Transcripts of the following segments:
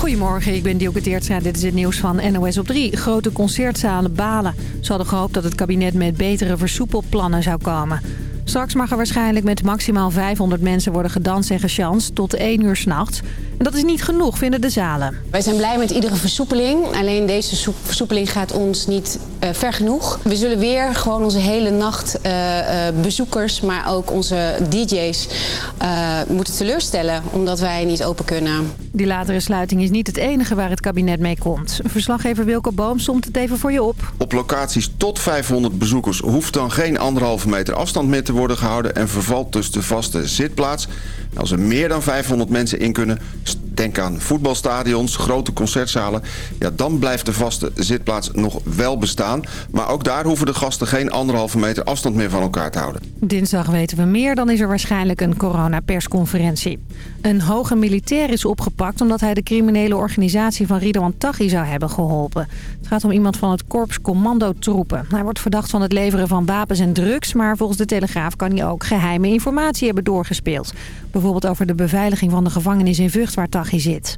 Goedemorgen, ik ben Dielke Teertstra. Dit is het nieuws van NOS op 3. Grote concertzalen balen. Ze hadden gehoopt dat het kabinet met betere versoepelplannen zou komen. Straks mag er waarschijnlijk met maximaal 500 mensen worden gedanst en gechanst tot 1 uur s'nachts. En dat is niet genoeg, vinden de zalen. Wij zijn blij met iedere versoepeling. Alleen deze versoepeling gaat ons niet uh, ver genoeg. We zullen weer gewoon onze hele nacht uh, uh, bezoekers, maar ook onze DJ's moeten teleurstellen. Omdat wij niet open kunnen. Die latere sluiting is niet het enige waar het kabinet mee komt. Verslaggever Wilke Boom somt het even voor je op. Op locaties tot 500 bezoekers hoeft dan geen anderhalve meter afstand meer te worden gehouden... en vervalt dus de vaste zitplaats. Als er meer dan 500 mensen in kunnen, next denk aan voetbalstadions, grote concertzalen... Ja, dan blijft de vaste zitplaats nog wel bestaan. Maar ook daar hoeven de gasten geen anderhalve meter afstand meer van elkaar te houden. Dinsdag weten we meer, dan is er waarschijnlijk een coronapersconferentie. Een hoge militair is opgepakt omdat hij de criminele organisatie van Ridwan Taghi zou hebben geholpen. Het gaat om iemand van het korps commandotroepen. Hij wordt verdacht van het leveren van wapens en drugs, maar volgens de Telegraaf kan hij ook geheime informatie hebben doorgespeeld. Bijvoorbeeld over de beveiliging van de gevangenis in Vught waar Taghi zit.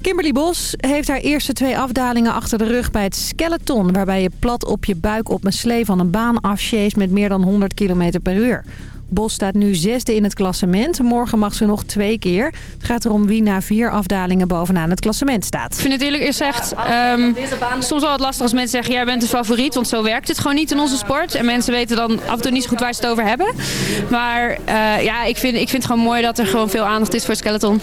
Kimberly Bos heeft haar eerste twee afdalingen achter de rug bij het skeleton... waarbij je plat op je buik op een slee van een baan afsjeest met meer dan 100 km per uur. Bos staat nu zesde in het klassement. Morgen mag ze nog twee keer. Het gaat erom wie na vier afdalingen bovenaan het klassement staat. Ik vind het eerlijk gezegd um, soms wel wat lastig als mensen zeggen... jij bent de favoriet, want zo werkt het gewoon niet in onze sport. En mensen weten dan af en toe niet zo goed waar ze het over hebben. Maar uh, ja, ik vind, ik vind het gewoon mooi dat er gewoon veel aandacht is voor skeleton.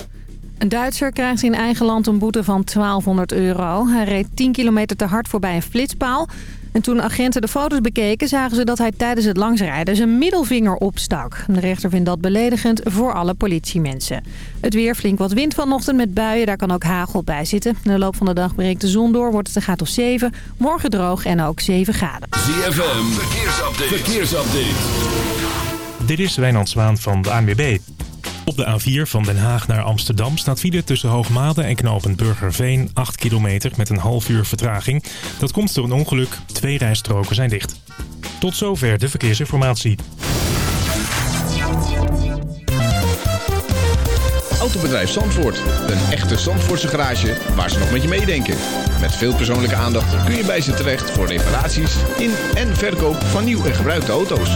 Een Duitser krijgt in eigen land een boete van 1200 euro. Hij reed 10 kilometer te hard voorbij een flitspaal. En toen agenten de foto's bekeken, zagen ze dat hij tijdens het langsrijden zijn middelvinger opstak. De rechter vindt dat beledigend voor alle politiemensen. Het weer flink wat wind vanochtend met buien, daar kan ook hagel bij zitten. In de loop van de dag breekt de zon door, wordt het een graad of 7. Morgen droog en ook 7 graden. ZFM, verkeersupdate. verkeersupdate. Dit is Wijnand Zwaan van de ANWB. Op de A4 van Den Haag naar Amsterdam staat file tussen Hoogmade en knooppunt Burgerveen 8 kilometer met een half uur vertraging. Dat komt door een ongeluk. Twee rijstroken zijn dicht. Tot zover de verkeersinformatie. Autobedrijf Zandvoort. Een echte Zandvoortse garage waar ze nog met je meedenken. Met veel persoonlijke aandacht kun je bij ze terecht voor reparaties in en verkoop van nieuw en gebruikte auto's.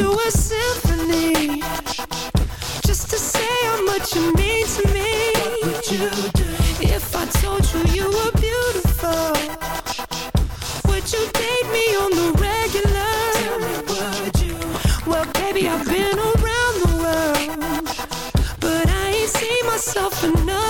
you symphony Just to say how much you mean to me? If I told you you were beautiful Would you date me on the regular? Well baby I've been around the world But I ain't seen myself another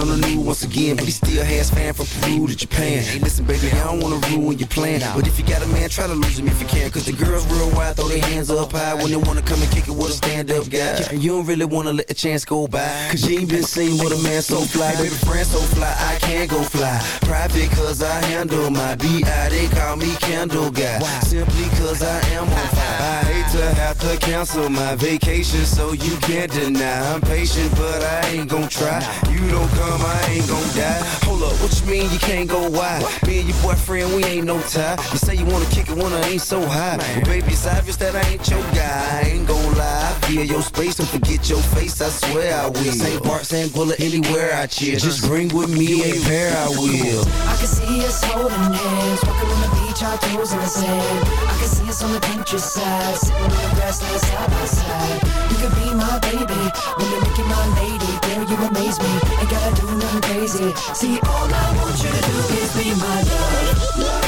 on the new once again, but he still has fan from Peru to Japan. Hey, listen, baby, I don't wanna ruin your plan, but if you got a man, try to lose him if you can, cause the girls real wild, throw their hands up high when they wanna come and kick it with a stand-up guy. And you don't really wanna let the chance go by, cause you ain't been seen with a man so fly, baby, friend so fly, I can't go fly. Private cause I handle my B.I., they call me Candle Guy, simply cause I am on fire. I hate to have to cancel my vacation, so you can't deny. I'm patient, but I ain't gon' try. You don't come, I ain't gon' die. Hold up, what you mean you can't go wide? Me and your boyfriend, we ain't no tie. You say you wanna kick it when I ain't so high. But baby, it's obvious that I ain't your guy. I ain't gon' lie. I feel your space, don't forget your face, I swear I will. St. Bart, St. Bullet, anywhere I chill. Just bring with me a pair, I will. I can see us holding hands, walking on the beach, our toes in the sand. I can see us on the countryside, sitting on the grassland side by side. You could be my baby, when you're you my lady. Girl, you amaze me, ain't gotta do nothing crazy. See, all I want you to do is be my love.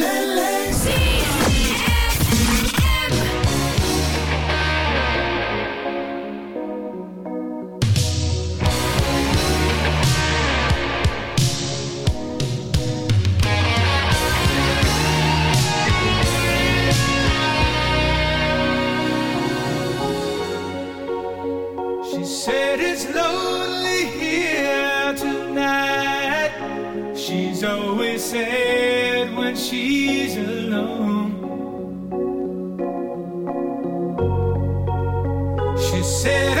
she's alone. She said.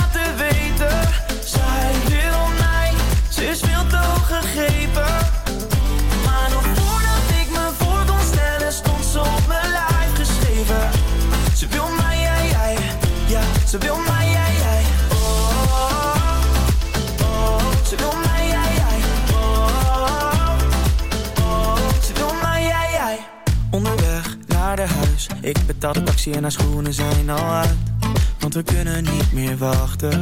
Maar nog voordat ik me voor kon stellen, stond ze op mijn lijf geschreven. Ze wil mij, jij, jij, ja, ze wil mij, jij. Oh, ze wil mij, jij. Oh, ze wil mij, jij, jij. Onderweg naar de huis, ik betaal de taxi en haar schoenen zijn al uit. Want we kunnen niet meer wachten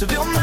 C'est bon.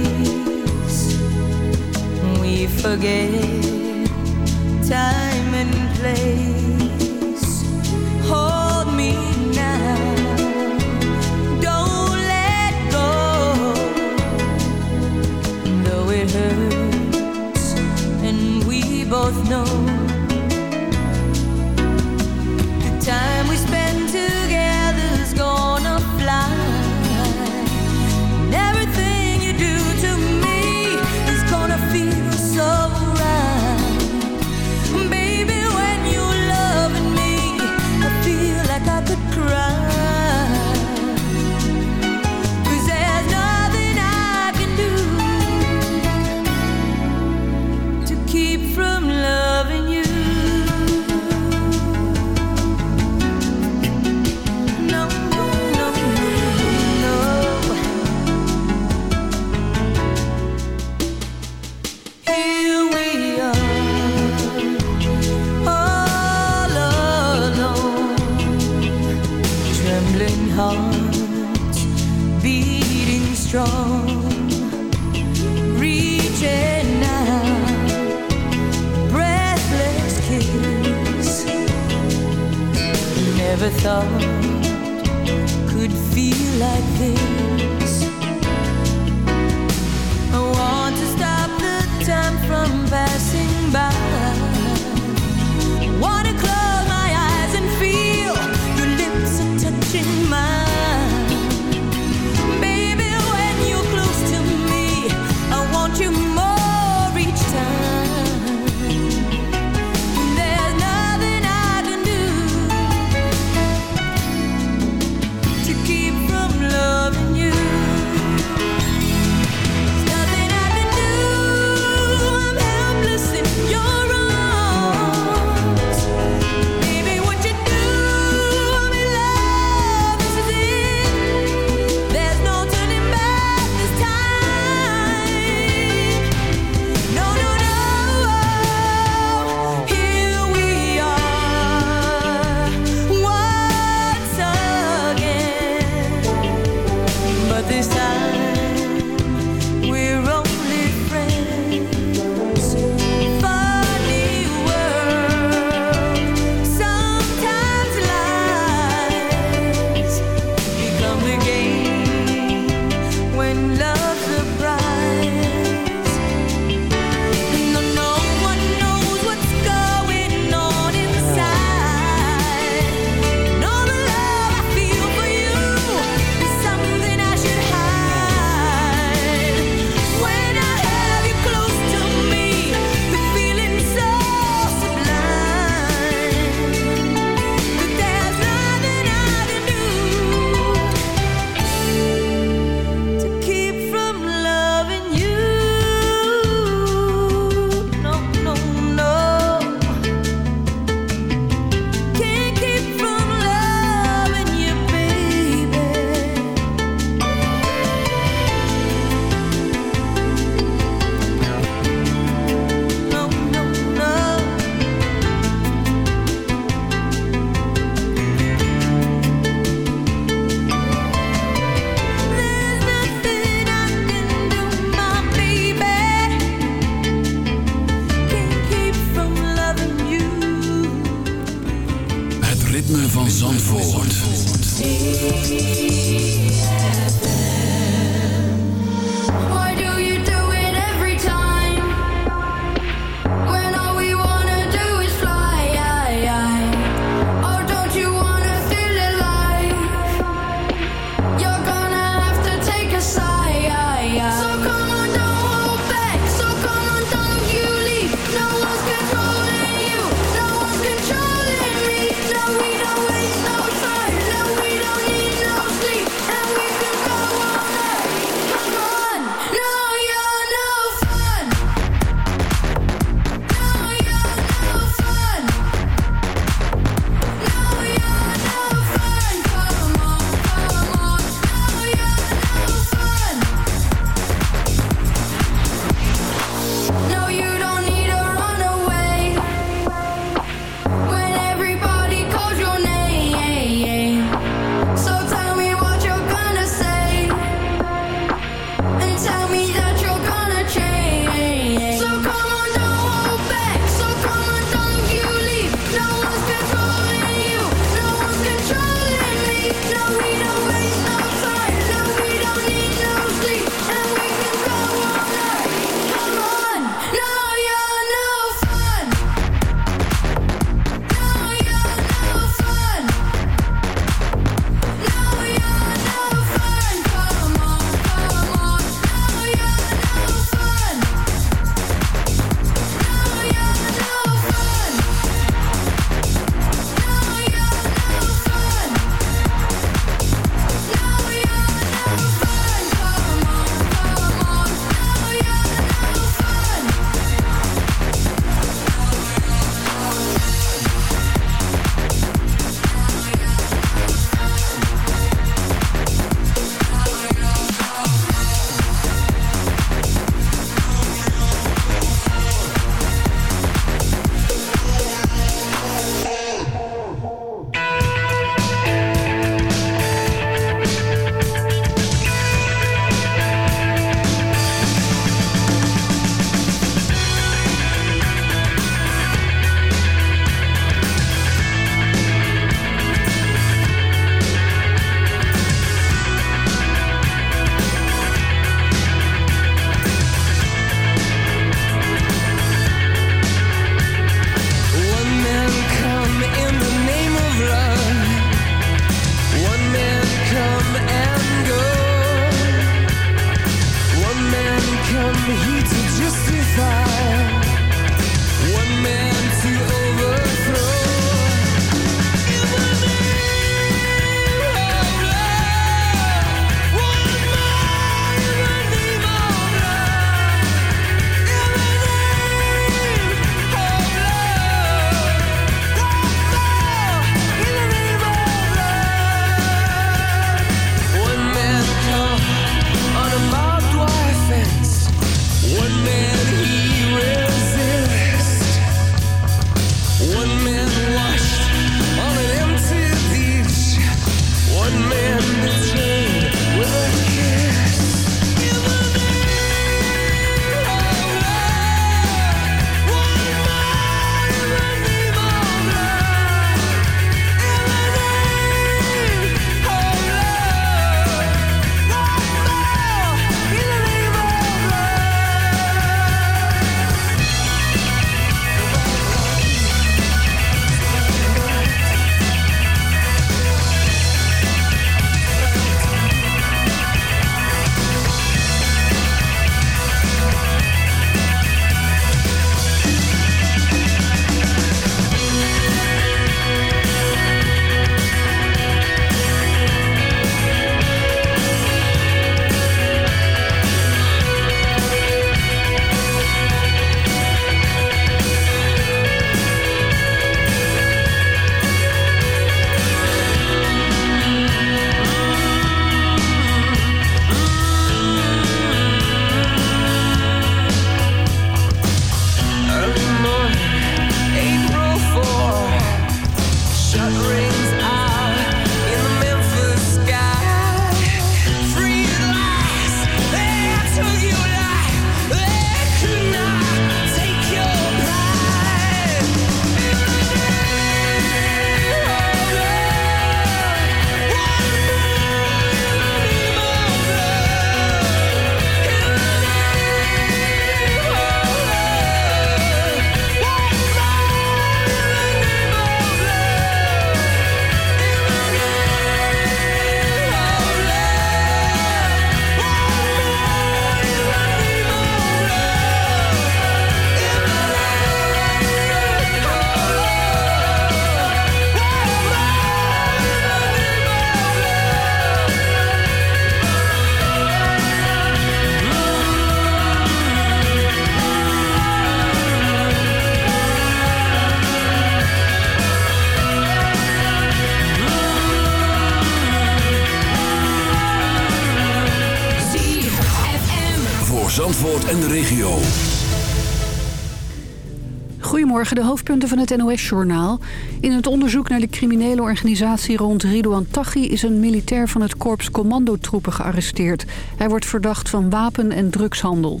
De hoofdpunten van het NOS-journaal. In het onderzoek naar de criminele organisatie rond Ridouan Taghi... is een militair van het korps commandotroepen gearresteerd. Hij wordt verdacht van wapen- en drugshandel.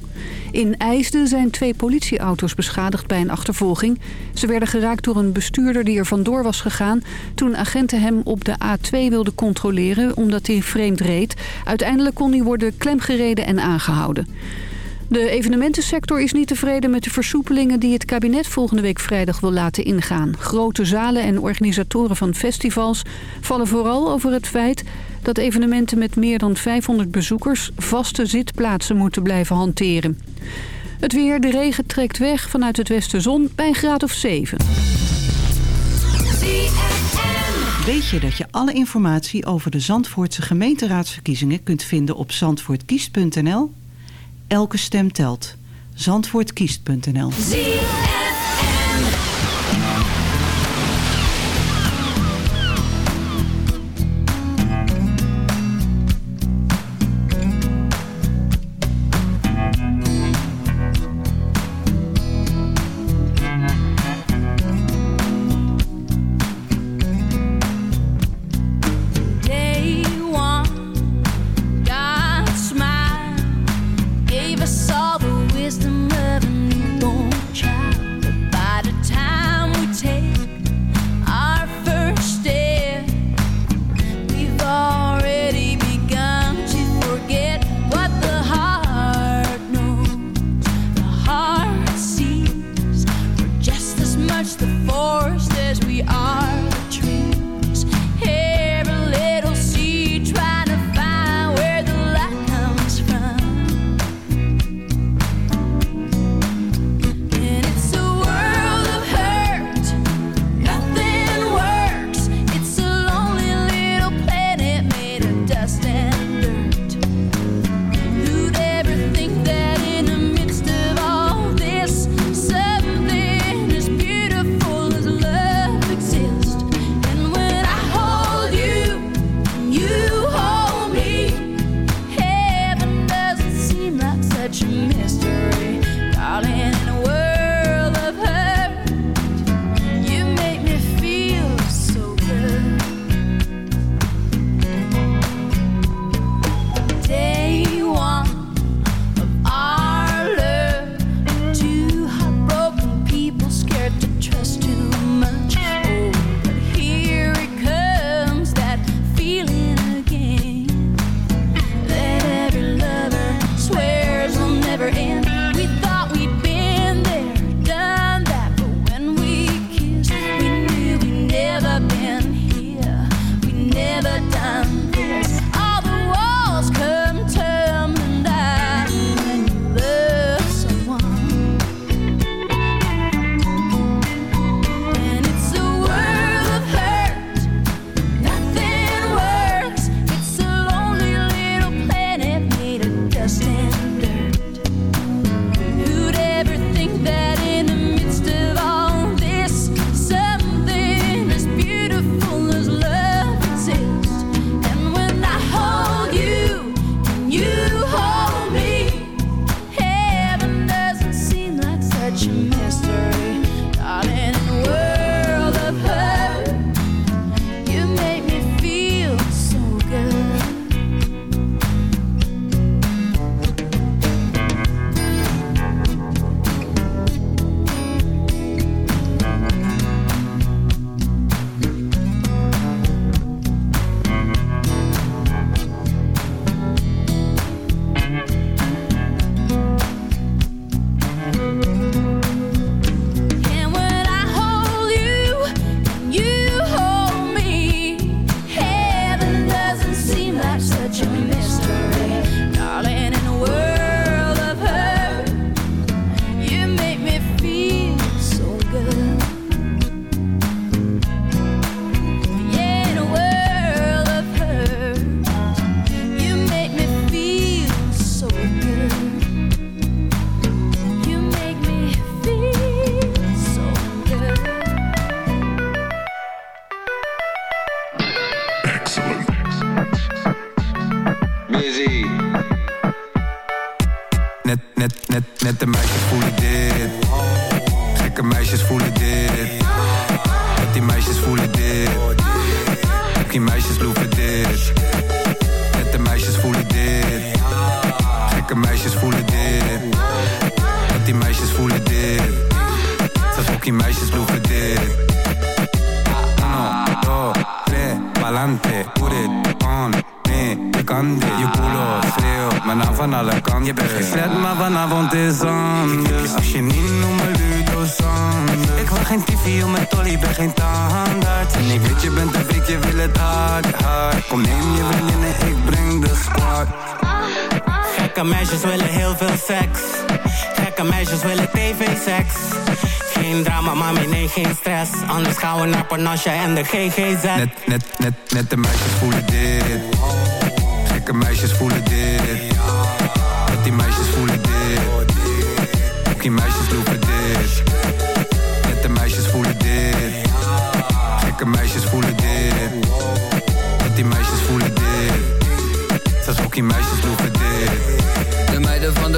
In IJsden zijn twee politieauto's beschadigd bij een achtervolging. Ze werden geraakt door een bestuurder die er vandoor was gegaan... toen agenten hem op de A2 wilden controleren omdat hij vreemd reed. Uiteindelijk kon hij worden klemgereden en aangehouden. De evenementensector is niet tevreden met de versoepelingen die het kabinet volgende week vrijdag wil laten ingaan. Grote zalen en organisatoren van festivals vallen vooral over het feit dat evenementen met meer dan 500 bezoekers vaste zitplaatsen moeten blijven hanteren. Het weer, de regen trekt weg vanuit het westen zon bij een graad of 7. Weet je dat je alle informatie over de Zandvoortse gemeenteraadsverkiezingen kunt vinden op zandvoortkiest.nl? Elke stem telt. Zandvoortkiest.nl en de GGZ. Net, net, net, net de meisjes voelen dit. Gekke meisjes voelen dit. Net die meisjes voelen dit. Ook die meisjes loeven dit. Net de meisjes voelen dit. Gekke meisjes voelen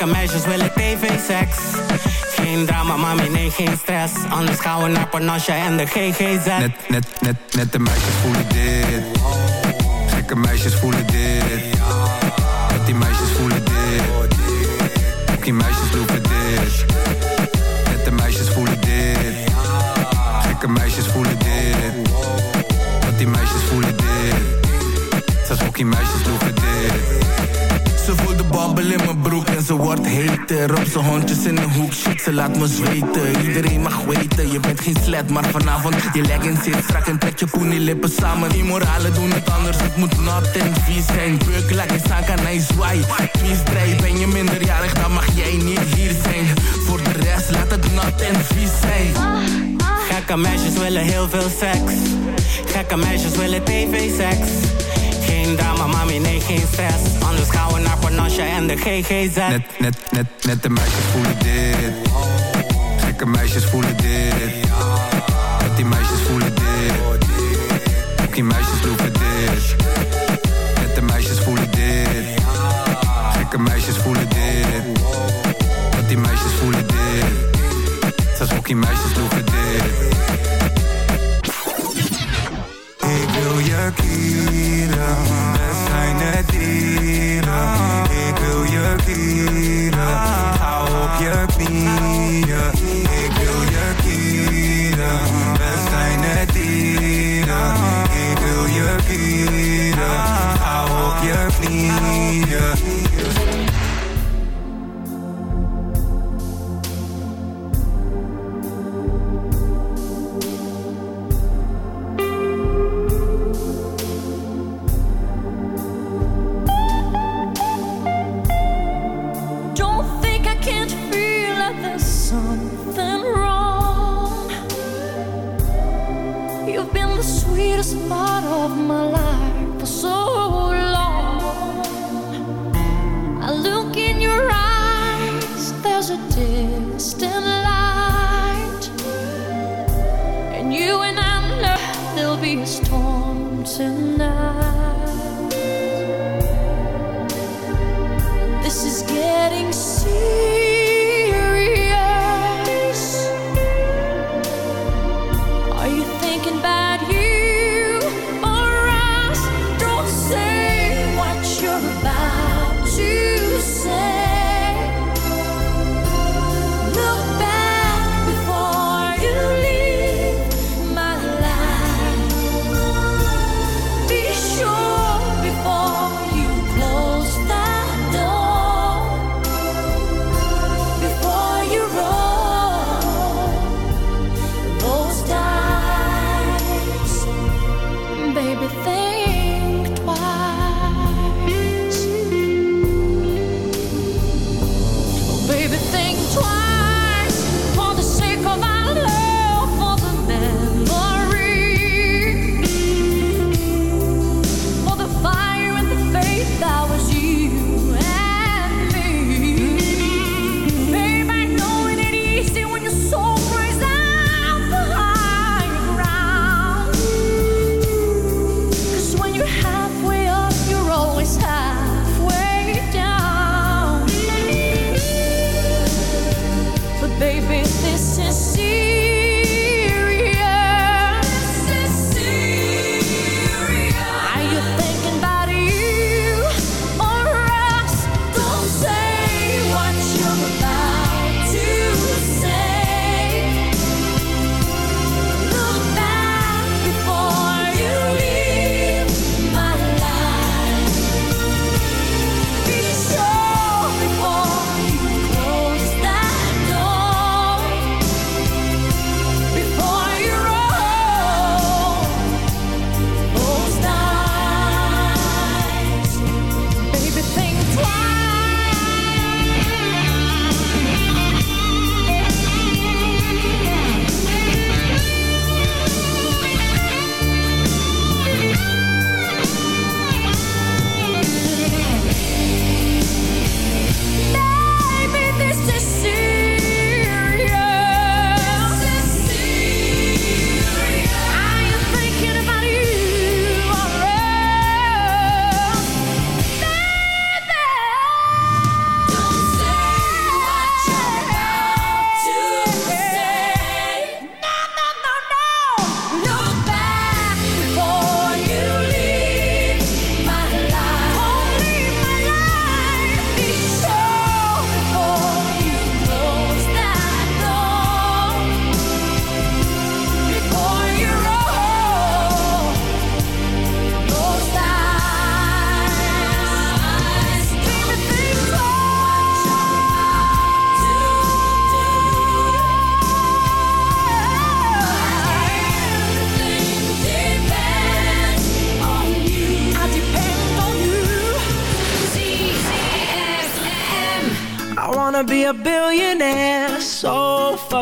Gekke meisjes willen tv-seks. Geen drama, mami, nee, geen stress. Anders gaan we naar Panache en de GGZ. Net, net, net, net de meisjes voelen dit. Gekke meisjes voelen dit. Net die meisjes voelen dit. Die meisjes wordt heter Op zijn hondjes in een hoek, shit, ze laat me zweten. Iedereen mag weten, je bent geen slet Maar vanavond, je leggings zit strak en trek je poenie lippen samen. Die moralen doen het anders, het moet nat en vies zijn. Beuk, laat je staan, kan hij zwaai Vies draai, ben je minderjarig, dan mag jij niet hier zijn. Voor de rest, laat het nat en vies zijn. Gekke meisjes willen heel veel seks. Gekke meisjes willen tv-seks. Geen drama, mami, nee, geen stress. Anders gaan we naar Panache en de GGZ. Net, net, net, net de meisjes voelen dit. Gekke meisjes voelen dit. Net die meisjes voelen dit. Ook die meisjes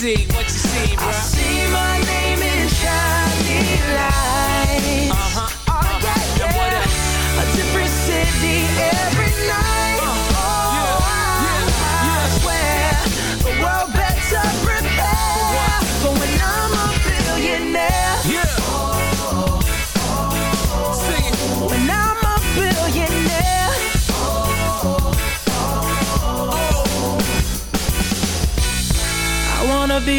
See, what you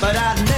but I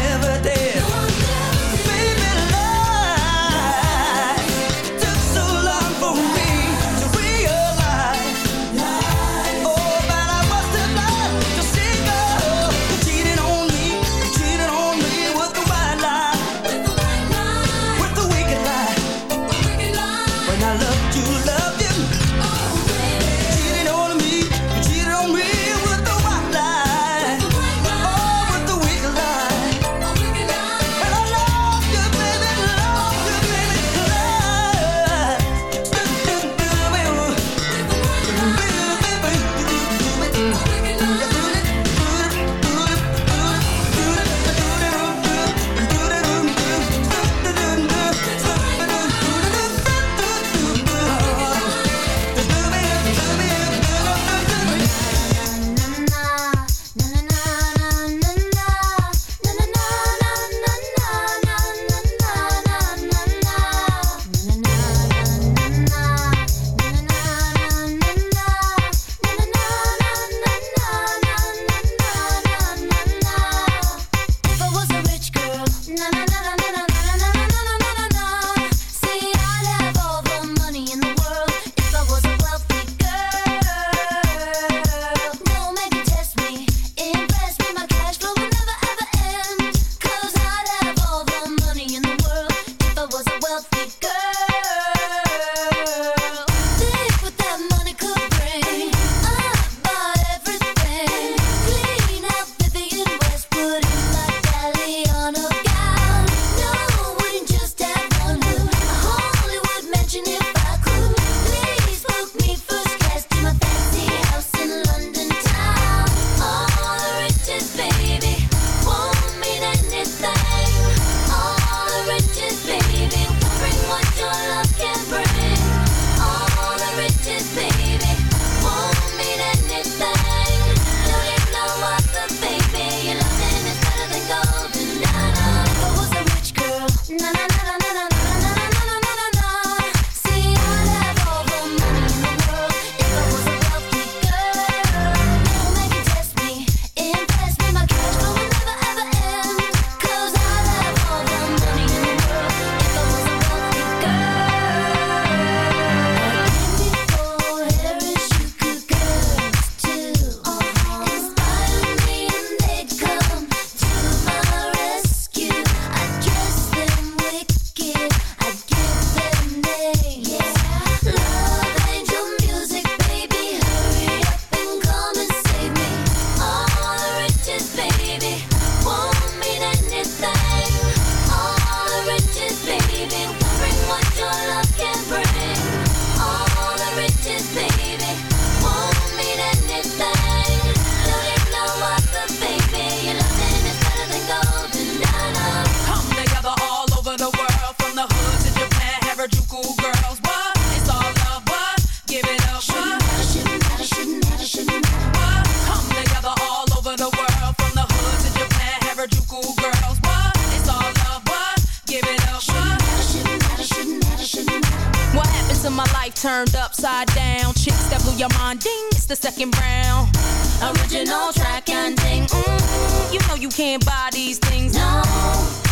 these things. No.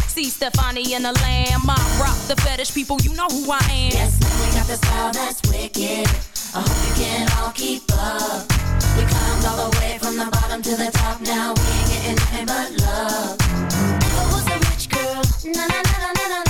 See Stefani in the lamb. I rock the fetish people. You know who I am. Yes, man, we got the style that's wicked. I hope you can all keep up. We climbed all the way from the bottom to the top. Now we ain't getting nothing but love. If I was a rich girl, na na na na na.